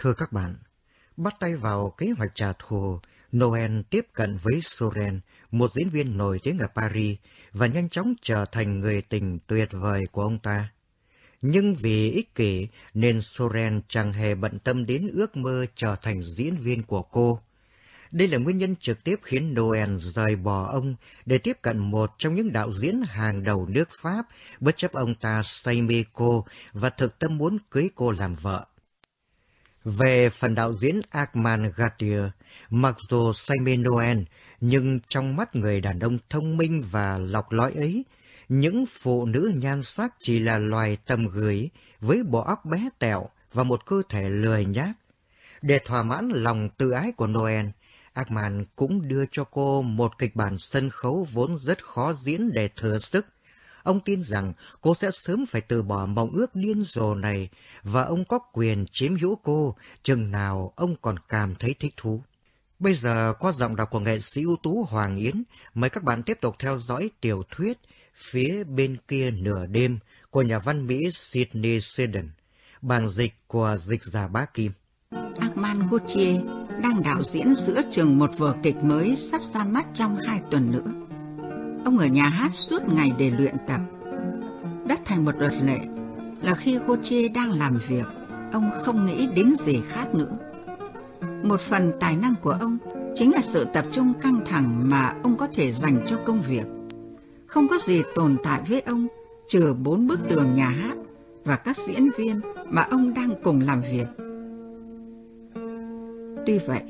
Thưa các bạn, bắt tay vào kế hoạch trả thù, Noel tiếp cận với Soren, một diễn viên nổi tiếng ở Paris, và nhanh chóng trở thành người tình tuyệt vời của ông ta. Nhưng vì ích kỷ nên Soren chẳng hề bận tâm đến ước mơ trở thành diễn viên của cô. Đây là nguyên nhân trực tiếp khiến Noel rời bỏ ông để tiếp cận một trong những đạo diễn hàng đầu nước Pháp, bất chấp ông ta say mê cô và thực tâm muốn cưới cô làm vợ. Về phần đạo diễn Armand Gatier, mặc dù say mê Noel, nhưng trong mắt người đàn ông thông minh và lọc lõi ấy, những phụ nữ nhan sắc chỉ là loài tầm gửi với bộ óc bé tẹo và một cơ thể lười nhác. Để thỏa mãn lòng tự ái của Noel, Armand cũng đưa cho cô một kịch bản sân khấu vốn rất khó diễn để thừa sức. Ông tin rằng cô sẽ sớm phải từ bỏ mong ước điên rồ này và ông có quyền chiếm hữu cô chừng nào ông còn cảm thấy thích thú. Bây giờ qua giọng đọc của nghệ sĩ ưu tú Hoàng Yến, mời các bạn tiếp tục theo dõi tiểu thuyết Phía bên kia nửa đêm của nhà văn Mỹ Sidney Sheldon, bản dịch của dịch giả Bá Kim. Armand Gauthier đang đạo diễn giữa trường một vở kịch mới sắp ra mắt trong hai tuần nữa. Ông ở nhà hát suốt ngày để luyện tập. Đất thành một luật lệ là khi Gauthier đang làm việc, ông không nghĩ đến gì khác nữa. Một phần tài năng của ông chính là sự tập trung căng thẳng mà ông có thể dành cho công việc. Không có gì tồn tại với ông trừ bốn bức tường nhà hát và các diễn viên mà ông đang cùng làm việc. Tuy vậy,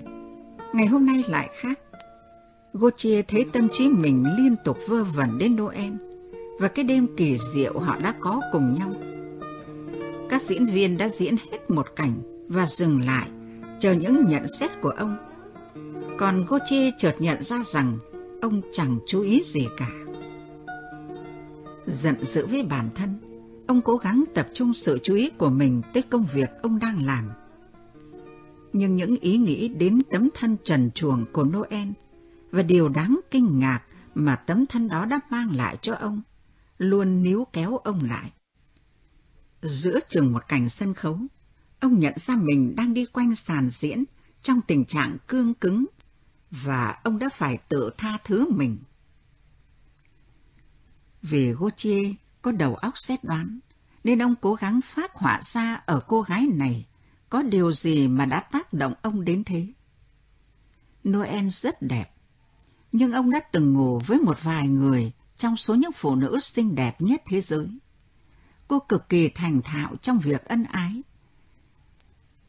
ngày hôm nay lại khác. Gautier thấy tâm trí mình liên tục vơ vẩn đến Noel và cái đêm kỳ diệu họ đã có cùng nhau. Các diễn viên đã diễn hết một cảnh và dừng lại, chờ những nhận xét của ông. Còn Gautier chợt nhận ra rằng ông chẳng chú ý gì cả. Giận dữ với bản thân, ông cố gắng tập trung sự chú ý của mình tới công việc ông đang làm nhưng những ý nghĩ đến tấm thân trần chuồng của Noel và điều đáng kinh ngạc mà tấm thân đó đã mang lại cho ông, luôn níu kéo ông lại. Giữa trường một cảnh sân khấu, ông nhận ra mình đang đi quanh sàn diễn trong tình trạng cương cứng và ông đã phải tự tha thứ mình. Vì Gautier có đầu óc xét đoán, nên ông cố gắng phát họa ra ở cô gái này có điều gì mà đã tác động ông đến thế? Noel rất đẹp, nhưng ông đã từng ngủ với một vài người trong số những phụ nữ xinh đẹp nhất thế giới. Cô cực kỳ thành thạo trong việc ân ái.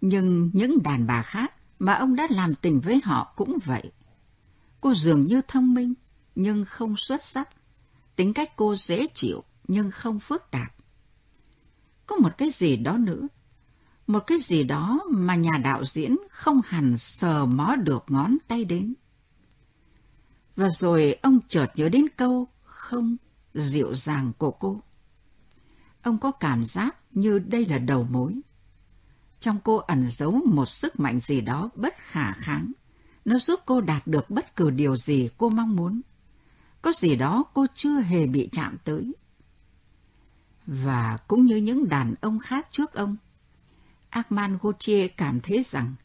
Nhưng những đàn bà khác mà ông đã làm tình với họ cũng vậy. Cô dường như thông minh, nhưng không xuất sắc. Tính cách cô dễ chịu, nhưng không phức tạp. Có một cái gì đó nữa một cái gì đó mà nhà đạo diễn không hẳn sờ mó được ngón tay đến. Và rồi ông chợt nhớ đến câu không dịu dàng của cô. Ông có cảm giác như đây là đầu mối. Trong cô ẩn giấu một sức mạnh gì đó bất khả kháng. Nó giúp cô đạt được bất cứ điều gì cô mong muốn. Có gì đó cô chưa hề bị chạm tới. Và cũng như những đàn ông khác trước ông, Armand Gauthier cảm thấy rằng,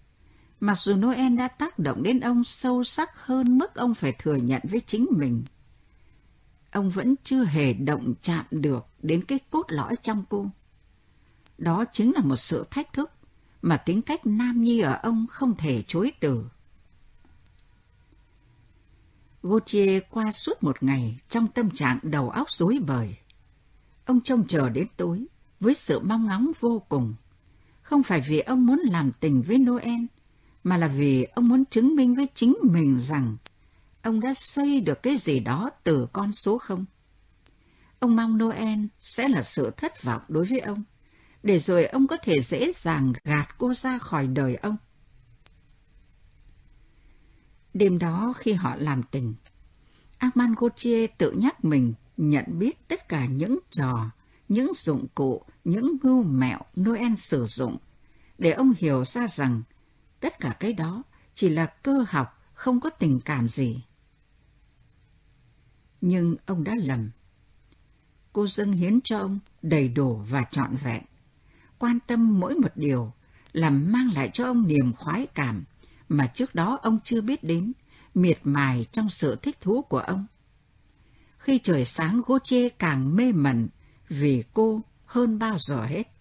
mặc dù Noel đã tác động đến ông sâu sắc hơn mức ông phải thừa nhận với chính mình, ông vẫn chưa hề động chạm được đến cái cốt lõi trong cô. Đó chính là một sự thách thức mà tính cách nam nhi ở ông không thể chối từ. Gautier qua suốt một ngày trong tâm trạng đầu óc rối bời. Ông trông chờ đến tối với sự mong ngóng vô cùng không phải vì ông muốn làm tình với Noel, mà là vì ông muốn chứng minh với chính mình rằng ông đã xây được cái gì đó từ con số không. Ông mong Noel sẽ là sự thất vọng đối với ông, để rồi ông có thể dễ dàng gạt cô ra khỏi đời ông. Đêm đó khi họ làm tình, Armand Gauthier tự nhắc mình nhận biết tất cả những trò, những dụng cụ những mưu mẹo Noel sử dụng để ông hiểu ra rằng tất cả cái đó chỉ là cơ học, không có tình cảm gì. Nhưng ông đã lầm. Cô dâng hiến cho ông đầy đủ và trọn vẹn, quan tâm mỗi một điều làm mang lại cho ông niềm khoái cảm mà trước đó ông chưa biết đến, miệt mài trong sự thích thú của ông. Khi trời sáng Gautier càng mê mẩn vì cô hơn bao giờ hết.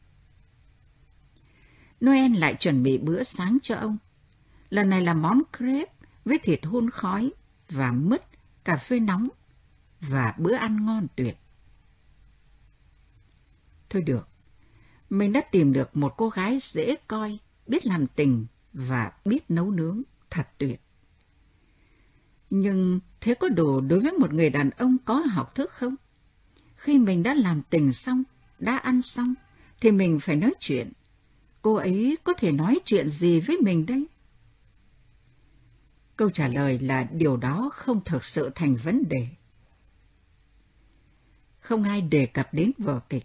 Noel lại chuẩn bị bữa sáng cho ông. Lần này là món crepe với thịt hun khói và mứt, cà phê nóng và bữa ăn ngon tuyệt. Thôi được, mình đã tìm được một cô gái dễ coi, biết làm tình và biết nấu nướng, thật tuyệt. Nhưng thế có đủ đối với một người đàn ông có học thức không? Khi mình đã làm tình xong, đã ăn xong, thì mình phải nói chuyện. Cô ấy có thể nói chuyện gì với mình đây? Câu trả lời là điều đó không thực sự thành vấn đề. Không ai đề cập đến vở kịch,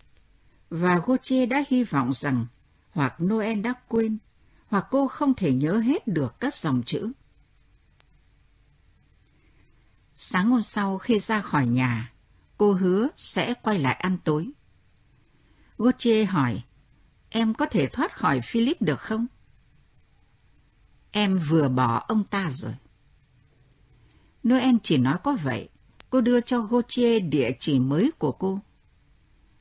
và Gautier đã hy vọng rằng hoặc Noel đã quên, hoặc cô không thể nhớ hết được các dòng chữ. Sáng hôm sau khi ra khỏi nhà, cô hứa sẽ quay lại ăn tối. Gautier hỏi, em có thể thoát khỏi Philip được không? Em vừa bỏ ông ta rồi. Noel chỉ nói có vậy, cô đưa cho Gauthier địa chỉ mới của cô.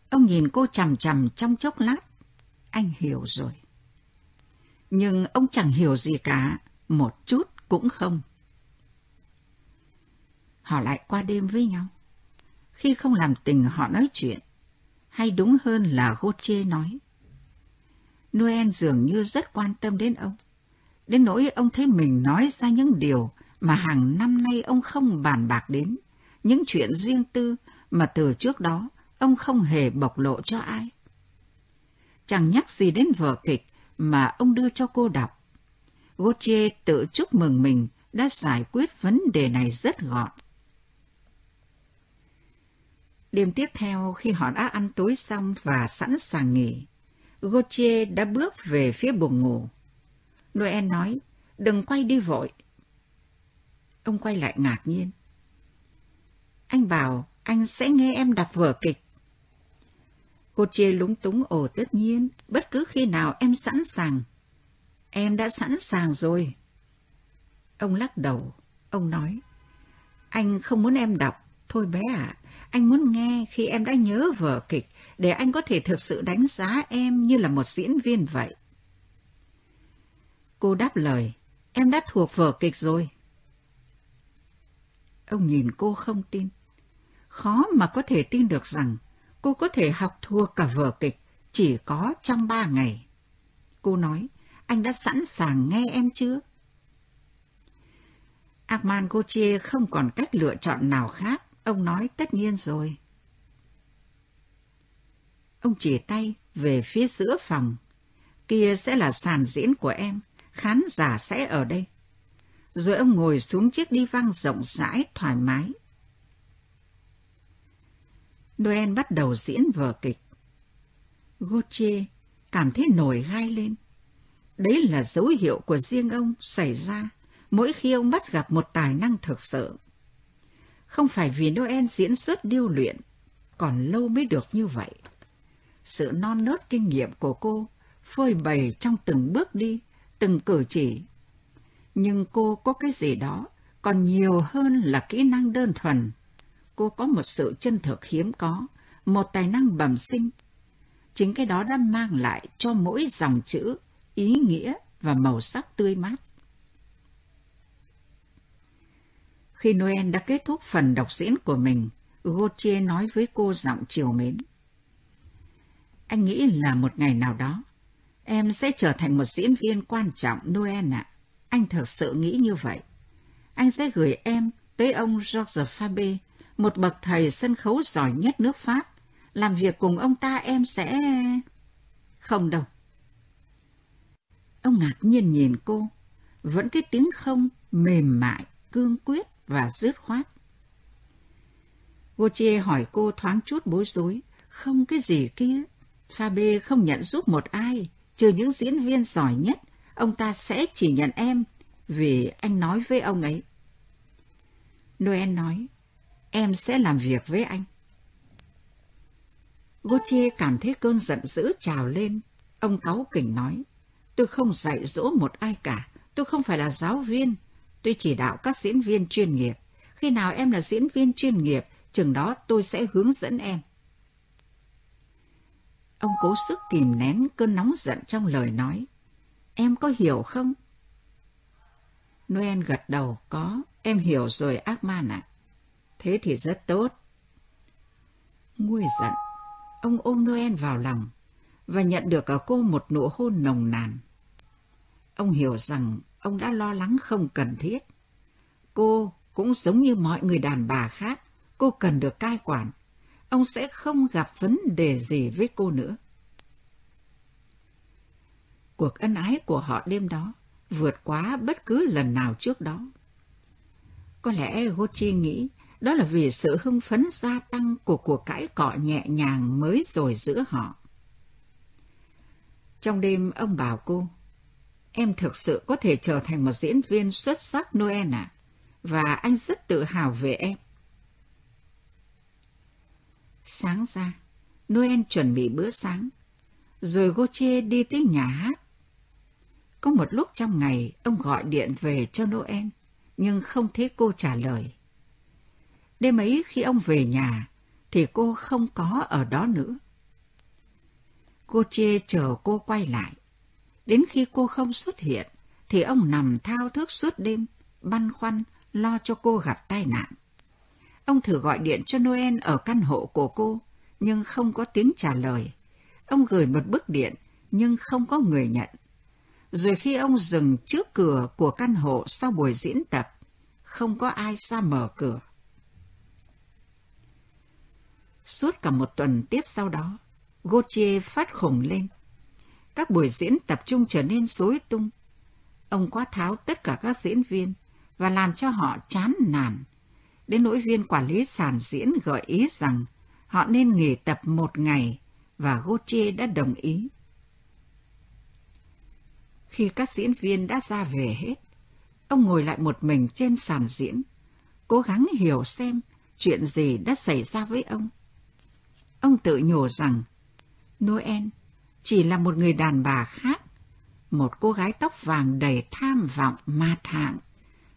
Ông nhìn cô chằm chằm trong chốc lát. Anh hiểu rồi. Nhưng ông chẳng hiểu gì cả, một chút cũng không. Họ lại qua đêm với nhau. Khi không làm tình họ nói chuyện, hay đúng hơn là Gauthier nói. Noel dường như rất quan tâm đến ông. Đến nỗi ông thấy mình nói ra những điều mà hàng năm nay ông không bàn bạc đến, những chuyện riêng tư mà từ trước đó ông không hề bộc lộ cho ai. Chẳng nhắc gì đến vở kịch mà ông đưa cho cô đọc. Gautier tự chúc mừng mình đã giải quyết vấn đề này rất gọn. Đêm tiếp theo khi họ đã ăn tối xong và sẵn sàng nghỉ, Gautier đã bước về phía buồng ngủ. Noel nói, đừng quay đi vội. Ông quay lại ngạc nhiên. Anh bảo anh sẽ nghe em đọc vở kịch. Gautier lúng túng ồ tất nhiên, bất cứ khi nào em sẵn sàng. Em đã sẵn sàng rồi. Ông lắc đầu, ông nói, anh không muốn em đọc, thôi bé ạ, anh muốn nghe khi em đã nhớ vở kịch để anh có thể thực sự đánh giá em như là một diễn viên vậy. Cô đáp lời, em đã thuộc vở kịch rồi. Ông nhìn cô không tin. Khó mà có thể tin được rằng cô có thể học thua cả vở kịch chỉ có trong ba ngày. Cô nói, anh đã sẵn sàng nghe em chưa? Armand Gauthier không còn cách lựa chọn nào khác. Ông nói tất nhiên rồi. Ông chỉ tay về phía giữa phòng. Kia sẽ là sàn diễn của em, khán giả sẽ ở đây. Rồi ông ngồi xuống chiếc đi văng rộng rãi, thoải mái. Noel bắt đầu diễn vở kịch. Gautier cảm thấy nổi gai lên. Đấy là dấu hiệu của riêng ông xảy ra mỗi khi ông bắt gặp một tài năng thực sự. Không phải vì Noel diễn xuất điêu luyện, còn lâu mới được như vậy. Sự non nớt kinh nghiệm của cô phơi bày trong từng bước đi, từng cử chỉ. Nhưng cô có cái gì đó còn nhiều hơn là kỹ năng đơn thuần cô có một sự chân thực hiếm có, một tài năng bẩm sinh. Chính cái đó đã mang lại cho mỗi dòng chữ ý nghĩa và màu sắc tươi mát. Khi Noel đã kết thúc phần đọc diễn của mình, Gautier nói với cô giọng chiều mến. Anh nghĩ là một ngày nào đó, em sẽ trở thành một diễn viên quan trọng Noel ạ. Anh thật sự nghĩ như vậy. Anh sẽ gửi em tới ông Georges Fabé, một bậc thầy sân khấu giỏi nhất nước Pháp. Làm việc cùng ông ta em sẽ... Không đâu. Ông ngạc nhiên nhìn cô, vẫn cái tiếng không mềm mại, cương quyết và dứt khoát. Gautier hỏi cô thoáng chút bối rối, không cái gì kia. Fabe không nhận giúp một ai, trừ những diễn viên giỏi nhất, ông ta sẽ chỉ nhận em, vì anh nói với ông ấy. Noel nói, em sẽ làm việc với anh. Gautier cảm thấy cơn giận dữ trào lên. Ông cáu kỉnh nói, Tôi không dạy dỗ một ai cả. Tôi không phải là giáo viên. Tôi chỉ đạo các diễn viên chuyên nghiệp. Khi nào em là diễn viên chuyên nghiệp, chừng đó tôi sẽ hướng dẫn em. Ông cố sức kìm nén cơn nóng giận trong lời nói. Em có hiểu không? Noel gật đầu, có, em hiểu rồi ác ma ạ. Thế thì rất tốt. Nguôi giận, ông ôm Noel vào lòng và nhận được ở cô một nụ hôn nồng nàn. Ông hiểu rằng ông đã lo lắng không cần thiết. Cô cũng giống như mọi người đàn bà khác, cô cần được cai quản. Ông sẽ không gặp vấn đề gì với cô nữa. Cuộc ân ái của họ đêm đó vượt quá bất cứ lần nào trước đó. Có lẽ Gochi nghĩ đó là vì sự hưng phấn gia tăng của cuộc cãi cọ nhẹ nhàng mới rồi giữa họ. Trong đêm ông bảo cô, em thực sự có thể trở thành một diễn viên xuất sắc Noel ạ, và anh rất tự hào về em. Sáng ra, Noel chuẩn bị bữa sáng, rồi Goche đi tới nhà hát. Có một lúc trong ngày, ông gọi điện về cho Noel, nhưng không thấy cô trả lời. Đêm ấy khi ông về nhà, thì cô không có ở đó nữa. Cô chờ cô quay lại. Đến khi cô không xuất hiện, thì ông nằm thao thức suốt đêm, băn khoăn, lo cho cô gặp tai nạn. Ông thử gọi điện cho Noel ở căn hộ của cô, nhưng không có tiếng trả lời. Ông gửi một bức điện, nhưng không có người nhận. Rồi khi ông dừng trước cửa của căn hộ sau buổi diễn tập, không có ai ra mở cửa. Suốt cả một tuần tiếp sau đó, Gautier phát khủng lên. Các buổi diễn tập trung trở nên rối tung. Ông quá tháo tất cả các diễn viên và làm cho họ chán nản. Đến nỗi viên quản lý sàn diễn gợi ý rằng họ nên nghỉ tập một ngày và Gautier đã đồng ý. Khi các diễn viên đã ra về hết, ông ngồi lại một mình trên sàn diễn, cố gắng hiểu xem chuyện gì đã xảy ra với ông. Ông tự nhủ rằng Noel chỉ là một người đàn bà khác, một cô gái tóc vàng đầy tham vọng mạt hạng,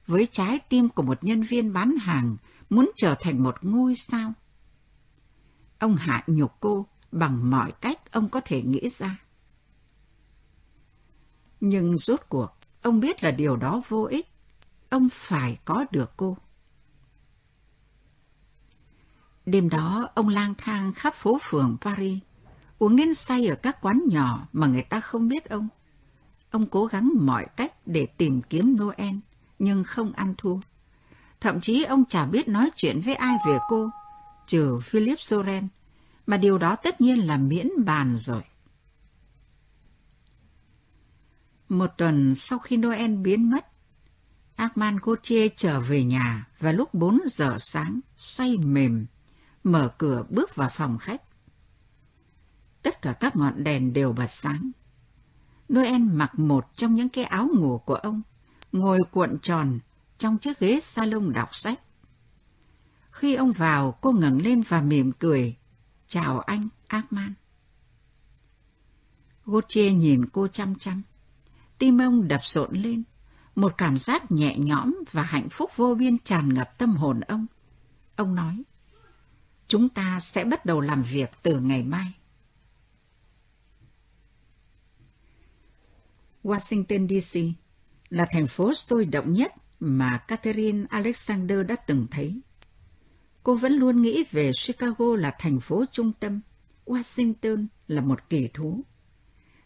với trái tim của một nhân viên bán hàng muốn trở thành một ngôi sao. Ông hạ nhục cô bằng mọi cách ông có thể nghĩ ra. Nhưng rốt cuộc, ông biết là điều đó vô ích. Ông phải có được cô. Đêm đó, ông lang thang khắp phố phường Paris, uống đến say ở các quán nhỏ mà người ta không biết ông. Ông cố gắng mọi cách để tìm kiếm Noel, nhưng không ăn thua. Thậm chí ông chả biết nói chuyện với ai về cô, trừ Philip Soren, mà điều đó tất nhiên là miễn bàn rồi. Một tuần sau khi Noel biến mất, Armand Gauthier trở về nhà và lúc 4 giờ sáng, say mềm, mở cửa bước vào phòng khách. Tất cả các ngọn đèn đều bật sáng. Noel mặc một trong những cái áo ngủ của ông, ngồi cuộn tròn trong chiếc ghế salon đọc sách. Khi ông vào, cô ngẩng lên và mỉm cười. Chào anh, Arman. Gauthier nhìn cô chăm chăm tim ông đập rộn lên, một cảm giác nhẹ nhõm và hạnh phúc vô biên tràn ngập tâm hồn ông. Ông nói, chúng ta sẽ bắt đầu làm việc từ ngày mai. Washington DC là thành phố sôi động nhất mà Catherine Alexander đã từng thấy. Cô vẫn luôn nghĩ về Chicago là thành phố trung tâm, Washington là một kỳ thú.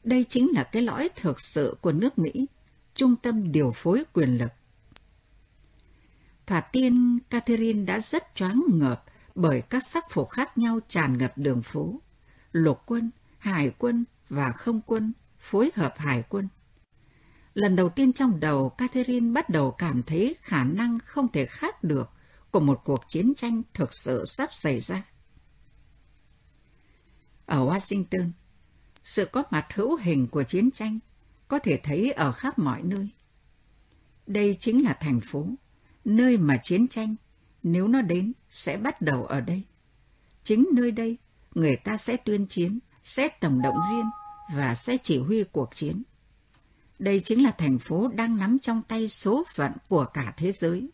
Đây chính là cái lõi thực sự của nước Mỹ, trung tâm điều phối quyền lực. Thoạt tiên, Catherine đã rất choáng ngợp bởi các sắc phục khác nhau tràn ngập đường phố. Lục quân, hải quân và không quân phối hợp hải quân. Lần đầu tiên trong đầu, Catherine bắt đầu cảm thấy khả năng không thể khác được của một cuộc chiến tranh thực sự sắp xảy ra. Ở Washington, sự có mặt hữu hình của chiến tranh có thể thấy ở khắp mọi nơi. Đây chính là thành phố, nơi mà chiến tranh, nếu nó đến, sẽ bắt đầu ở đây. Chính nơi đây, người ta sẽ tuyên chiến, sẽ tổng động viên và sẽ chỉ huy cuộc chiến. Đây chính là thành phố đang nắm trong tay số phận của cả thế giới.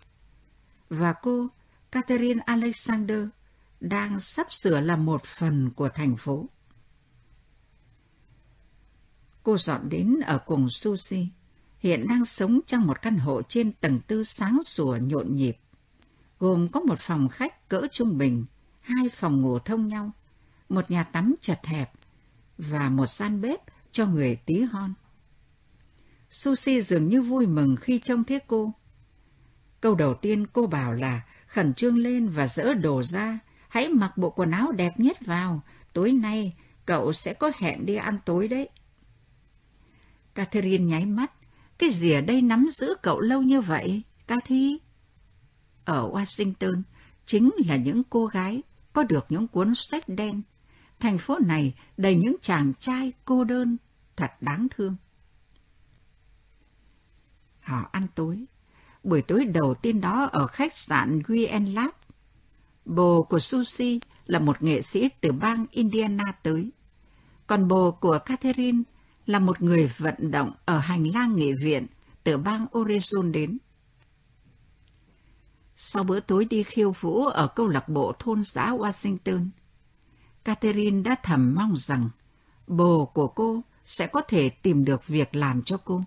Và cô, Catherine Alexander, đang sắp sửa là một phần của thành phố. Cô dọn đến ở cùng Susie, hiện đang sống trong một căn hộ trên tầng tư sáng sủa nhộn nhịp, gồm có một phòng khách cỡ trung bình, hai phòng ngủ thông nhau, một nhà tắm chật hẹp và một gian bếp cho người tí hon. Sushi dường như vui mừng khi trông thấy cô. Câu đầu tiên cô bảo là khẩn trương lên và dỡ đồ ra, hãy mặc bộ quần áo đẹp nhất vào, tối nay cậu sẽ có hẹn đi ăn tối đấy. Catherine nháy mắt, cái gì ở đây nắm giữ cậu lâu như vậy, Cathy? Ở Washington, chính là những cô gái có được những cuốn sách đen. Thành phố này đầy những chàng trai cô đơn, thật đáng thương. Họ ăn tối. Buổi tối đầu tiên đó ở khách sạn Guyen Lab. Bồ của Susie là một nghệ sĩ từ bang Indiana tới. Còn bồ của Catherine là một người vận động ở hành lang nghị viện từ bang Oregon đến. Sau bữa tối đi khiêu vũ ở câu lạc bộ thôn xã Washington, Catherine đã thầm mong rằng bồ của cô sẽ có thể tìm được việc làm cho cô.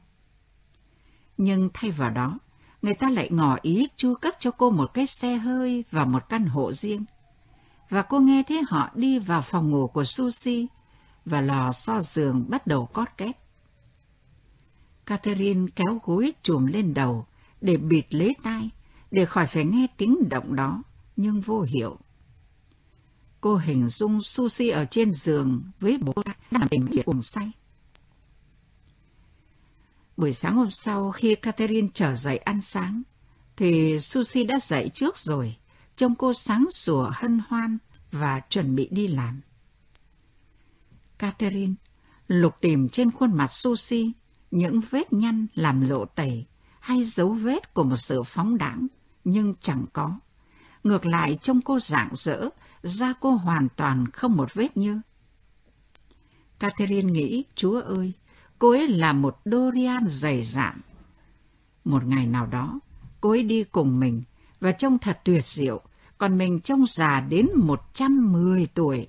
Nhưng thay vào đó, người ta lại ngỏ ý chu cấp cho cô một cái xe hơi và một căn hộ riêng. Và cô nghe thấy họ đi vào phòng ngủ của Susie và lò xo giường bắt đầu cót két. Catherine kéo gối trùm lên đầu để bịt lấy tai, để khỏi phải nghe tiếng động đó, nhưng vô hiệu. Cô hình dung Susie ở trên giường với bố ta đang bình liệt cùng say. Buổi sáng hôm sau khi Catherine trở dậy ăn sáng, thì Susie đã dậy trước rồi, trông cô sáng sủa hân hoan và chuẩn bị đi làm. Catherine lục tìm trên khuôn mặt Susie những vết nhăn làm lộ tẩy hay dấu vết của một sự phóng đãng, nhưng chẳng có. Ngược lại trông cô rạng rỡ, da cô hoàn toàn không một vết như. Catherine nghĩ, Chúa ơi, cô ấy là một Dorian dày dạn. Một ngày nào đó, cô ấy đi cùng mình và trông thật tuyệt diệu, còn mình trông già đến 110 tuổi.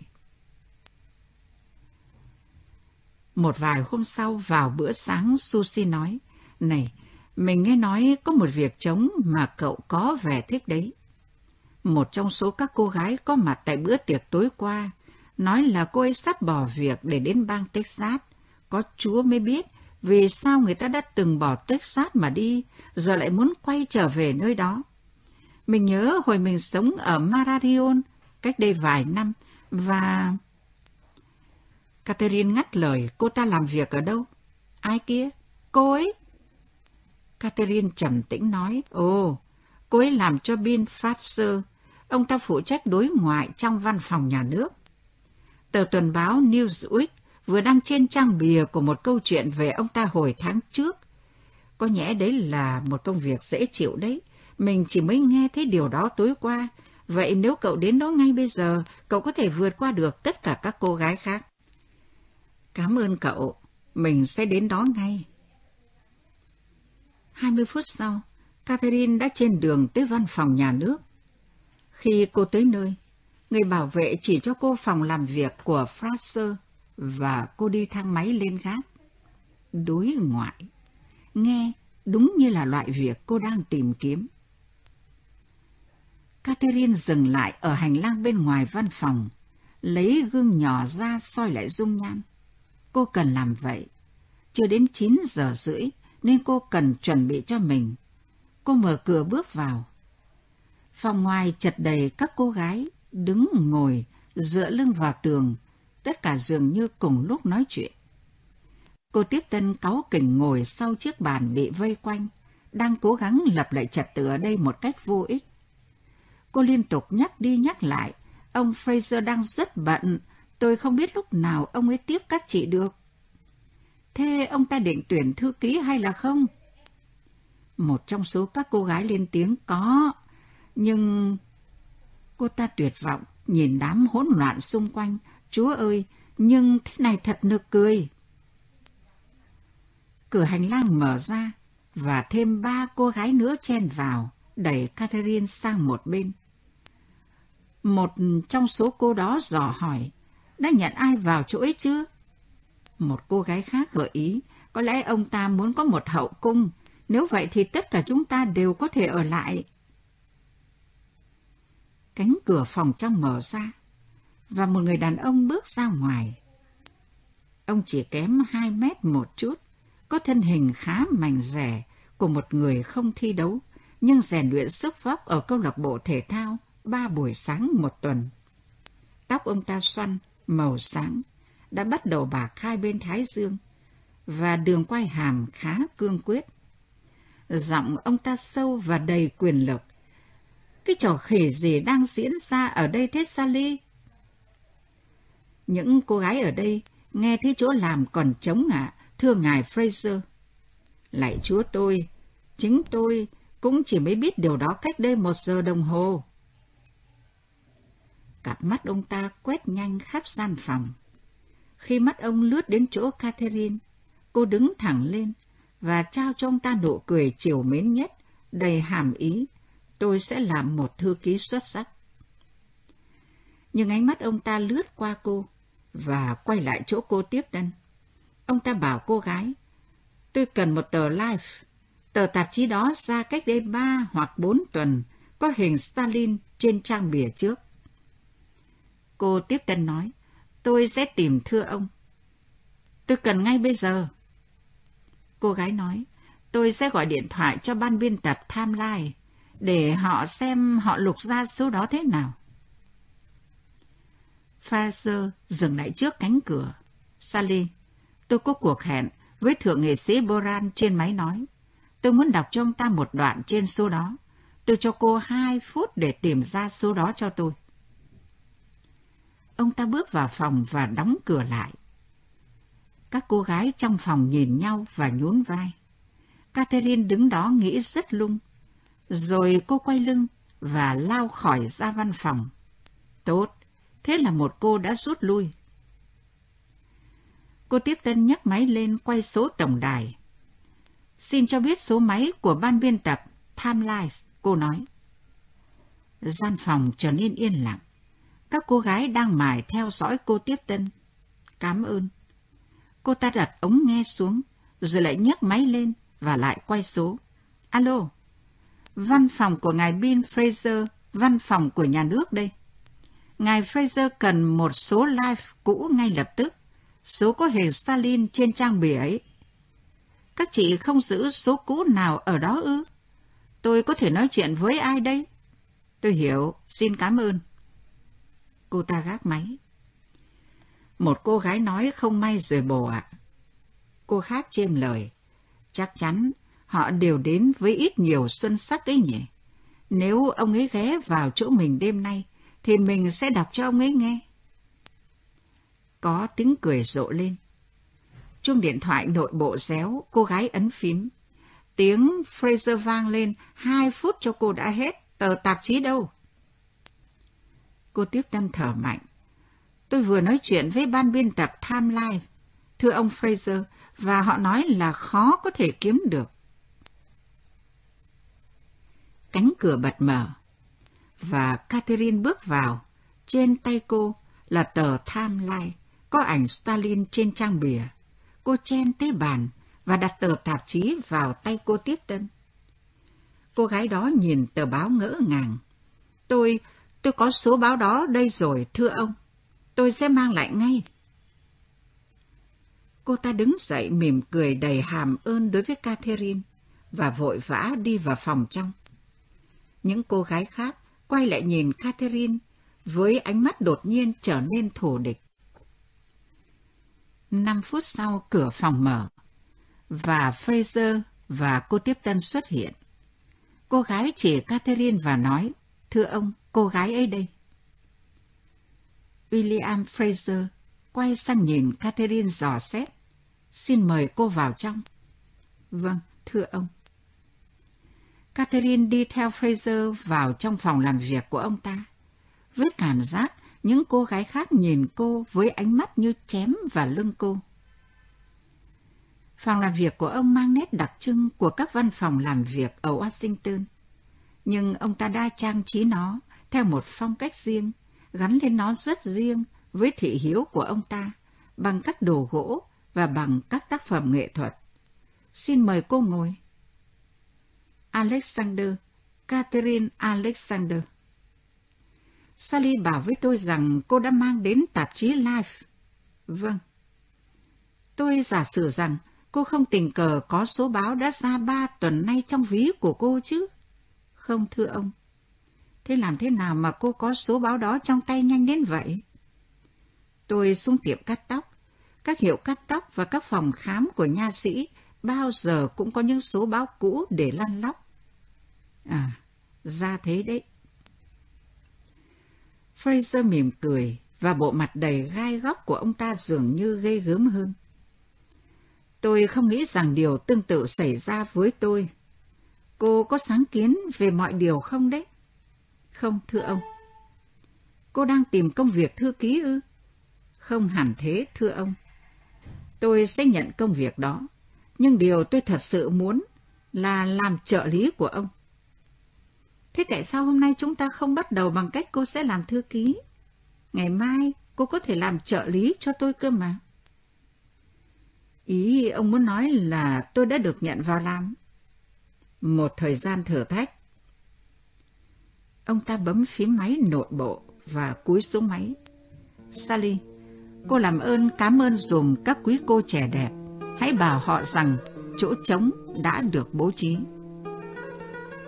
Một vài hôm sau vào bữa sáng, Sushi nói, Này, mình nghe nói có một việc trống mà cậu có vẻ thích đấy. Một trong số các cô gái có mặt tại bữa tiệc tối qua, nói là cô ấy sắp bỏ việc để đến bang Texas. Có chúa mới biết vì sao người ta đã từng bỏ Texas mà đi, giờ lại muốn quay trở về nơi đó. Mình nhớ hồi mình sống ở Maradion cách đây vài năm, và Catherine ngắt lời, cô ta làm việc ở đâu? Ai kia? Cô ấy? Catherine trầm tĩnh nói, ồ, cô ấy làm cho Bill Fraser, ông ta phụ trách đối ngoại trong văn phòng nhà nước. Tờ tuần báo Newsweek vừa đăng trên trang bìa của một câu chuyện về ông ta hồi tháng trước. Có nhẽ đấy là một công việc dễ chịu đấy. Mình chỉ mới nghe thấy điều đó tối qua. Vậy nếu cậu đến đó ngay bây giờ, cậu có thể vượt qua được tất cả các cô gái khác. Cảm ơn cậu, mình sẽ đến đó ngay. 20 phút sau, Catherine đã trên đường tới văn phòng nhà nước. Khi cô tới nơi, người bảo vệ chỉ cho cô phòng làm việc của Fraser và cô đi thang máy lên gác. Đối ngoại, nghe đúng như là loại việc cô đang tìm kiếm. Catherine dừng lại ở hành lang bên ngoài văn phòng, lấy gương nhỏ ra soi lại dung nhan. Cô cần làm vậy. Chưa đến 9 giờ rưỡi nên cô cần chuẩn bị cho mình. Cô mở cửa bước vào. Phòng ngoài chật đầy các cô gái, đứng ngồi, dựa lưng vào tường, tất cả dường như cùng lúc nói chuyện. Cô tiếp tân cáu kỉnh ngồi sau chiếc bàn bị vây quanh, đang cố gắng lập lại trật tự ở đây một cách vô ích. Cô liên tục nhắc đi nhắc lại, ông Fraser đang rất bận, tôi không biết lúc nào ông ấy tiếp các chị được. Thế ông ta định tuyển thư ký hay là không? Một trong số các cô gái lên tiếng có, nhưng cô ta tuyệt vọng nhìn đám hỗn loạn xung quanh. Chúa ơi, nhưng thế này thật nực cười. cửa hành lang mở ra và thêm ba cô gái nữa chen vào, đẩy Catherine sang một bên. Một trong số cô đó dò hỏi, đã nhận ai vào chỗ ấy chưa? Một cô gái khác gợi ý, có lẽ ông ta muốn có một hậu cung, nếu vậy thì tất cả chúng ta đều có thể ở lại. Cánh cửa phòng trong mở ra, và một người đàn ông bước ra ngoài. Ông chỉ kém hai mét một chút, có thân hình khá mảnh rẻ của một người không thi đấu, nhưng rèn luyện sức vóc ở câu lạc bộ thể thao ba buổi sáng một tuần. Tóc ông ta xoăn, màu sáng, đã bắt đầu bạc hai bên thái dương, và đường quay hàm khá cương quyết. Giọng ông ta sâu và đầy quyền lực. Cái trò khỉ gì đang diễn ra ở đây thế Sally? Những cô gái ở đây nghe thấy chỗ làm còn trống ạ, thưa ngài Fraser. Lại chúa tôi, chính tôi cũng chỉ mới biết điều đó cách đây một giờ đồng hồ. Cặp mắt ông ta quét nhanh khắp gian phòng. Khi mắt ông lướt đến chỗ Catherine, cô đứng thẳng lên và trao cho ông ta nụ cười chiều mến nhất, đầy hàm ý, tôi sẽ làm một thư ký xuất sắc. Nhưng ánh mắt ông ta lướt qua cô và quay lại chỗ cô tiếp tân. Ông ta bảo cô gái, tôi cần một tờ Life. Tờ tạp chí đó ra cách đây ba hoặc bốn tuần, có hình Stalin trên trang bìa trước. Cô tiếp tân nói, tôi sẽ tìm thưa ông. Tôi cần ngay bây giờ. Cô gái nói, tôi sẽ gọi điện thoại cho ban biên tập Timeline để họ xem họ lục ra số đó thế nào. Fraser dừng lại trước cánh cửa. Sally, tôi có cuộc hẹn với thượng nghệ sĩ Boran trên máy nói. Tôi muốn đọc cho ông ta một đoạn trên số đó. Tôi cho cô hai phút để tìm ra số đó cho tôi. Ông ta bước vào phòng và đóng cửa lại. Các cô gái trong phòng nhìn nhau và nhún vai. Catherine đứng đó nghĩ rất lung. Rồi cô quay lưng và lao khỏi ra văn phòng. Tốt, thế là một cô đã rút lui. Cô tiếp tân nhấc máy lên quay số tổng đài. Xin cho biết số máy của ban biên tập Timelines, cô nói. Gian phòng trở nên yên lặng. Các cô gái đang mải theo dõi cô tiếp tân. Cảm ơn. Cô ta đặt ống nghe xuống, rồi lại nhấc máy lên và lại quay số. Alo, văn phòng của ngài Bill Fraser, văn phòng của nhà nước đây. Ngài Fraser cần một số live cũ ngay lập tức, số có hình Stalin trên trang bìa ấy. Các chị không giữ số cũ nào ở đó ư? Tôi có thể nói chuyện với ai đây? Tôi hiểu, xin cảm ơn. Cô ta gác máy. Một cô gái nói không may rồi bồ ạ. Cô khác chêm lời. Chắc chắn họ đều đến với ít nhiều xuân sắc ấy nhỉ. Nếu ông ấy ghé vào chỗ mình đêm nay, thì mình sẽ đọc cho ông ấy nghe. Có tiếng cười rộ lên. Chuông điện thoại nội bộ réo, cô gái ấn phím. Tiếng Fraser vang lên, hai phút cho cô đã hết, tờ tạp chí đâu? Cô tiếp tâm thở mạnh. Tôi vừa nói chuyện với ban biên tập Time Life, thưa ông Fraser, và họ nói là khó có thể kiếm được. Cánh cửa bật mở, và Catherine bước vào. Trên tay cô là tờ Time Life, có ảnh Stalin trên trang bìa. Cô chen tới bàn và đặt tờ tạp chí vào tay cô tiếp tân. Cô gái đó nhìn tờ báo ngỡ ngàng. Tôi, tôi có số báo đó đây rồi, thưa ông. Tôi sẽ mang lại ngay. Cô ta đứng dậy mỉm cười đầy hàm ơn đối với Catherine và vội vã đi vào phòng trong. Những cô gái khác quay lại nhìn Catherine với ánh mắt đột nhiên trở nên thù địch. Năm phút sau cửa phòng mở và Fraser và cô tiếp tân xuất hiện. Cô gái chỉ Catherine và nói, thưa ông, cô gái ấy đây. William Fraser quay sang nhìn Catherine dò xét. Xin mời cô vào trong. Vâng, thưa ông. Catherine đi theo Fraser vào trong phòng làm việc của ông ta. Với cảm giác những cô gái khác nhìn cô với ánh mắt như chém vào lưng cô. Phòng làm việc của ông mang nét đặc trưng của các văn phòng làm việc ở Washington. Nhưng ông ta đa trang trí nó theo một phong cách riêng, gắn lên nó rất riêng với thị hiếu của ông ta bằng các đồ gỗ và bằng các tác phẩm nghệ thuật. Xin mời cô ngồi. Alexander, Catherine Alexander. Sally bảo với tôi rằng cô đã mang đến tạp chí Life. Vâng. Tôi giả sử rằng cô không tình cờ có số báo đã ra ba tuần nay trong ví của cô chứ? Không thưa ông. Thế làm thế nào mà cô có số báo đó trong tay nhanh đến vậy? Tôi xuống tiệm cắt tóc. Các hiệu cắt tóc và các phòng khám của nha sĩ bao giờ cũng có những số báo cũ để lăn lóc. À, ra thế đấy. Fraser mỉm cười và bộ mặt đầy gai góc của ông ta dường như ghê gớm hơn. Tôi không nghĩ rằng điều tương tự xảy ra với tôi. Cô có sáng kiến về mọi điều không đấy? Không, thưa ông. Cô đang tìm công việc thư ký ư? Không hẳn thế, thưa ông. Tôi sẽ nhận công việc đó, nhưng điều tôi thật sự muốn là làm trợ lý của ông. Thế tại sao hôm nay chúng ta không bắt đầu bằng cách cô sẽ làm thư ký? Ngày mai cô có thể làm trợ lý cho tôi cơ mà. Ý ông muốn nói là tôi đã được nhận vào làm. Một thời gian thử thách. Ông ta bấm phím máy nội bộ và cúi xuống máy. Sally, cô làm ơn cảm ơn dùm các quý cô trẻ đẹp. Hãy bảo họ rằng chỗ trống đã được bố trí.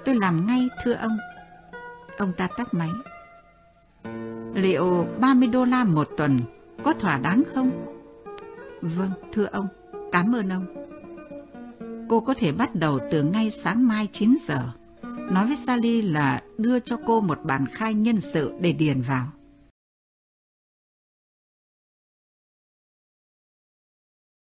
Tôi làm ngay thưa ông. Ông ta tắt máy. Liệu 30 đô la một tuần có thỏa đáng không? Vâng, thưa ông, cảm ơn ông. Cô có thể bắt đầu từ ngay sáng mai 9 giờ. Nói với Sally là đưa cho cô một bản khai nhân sự để điền vào.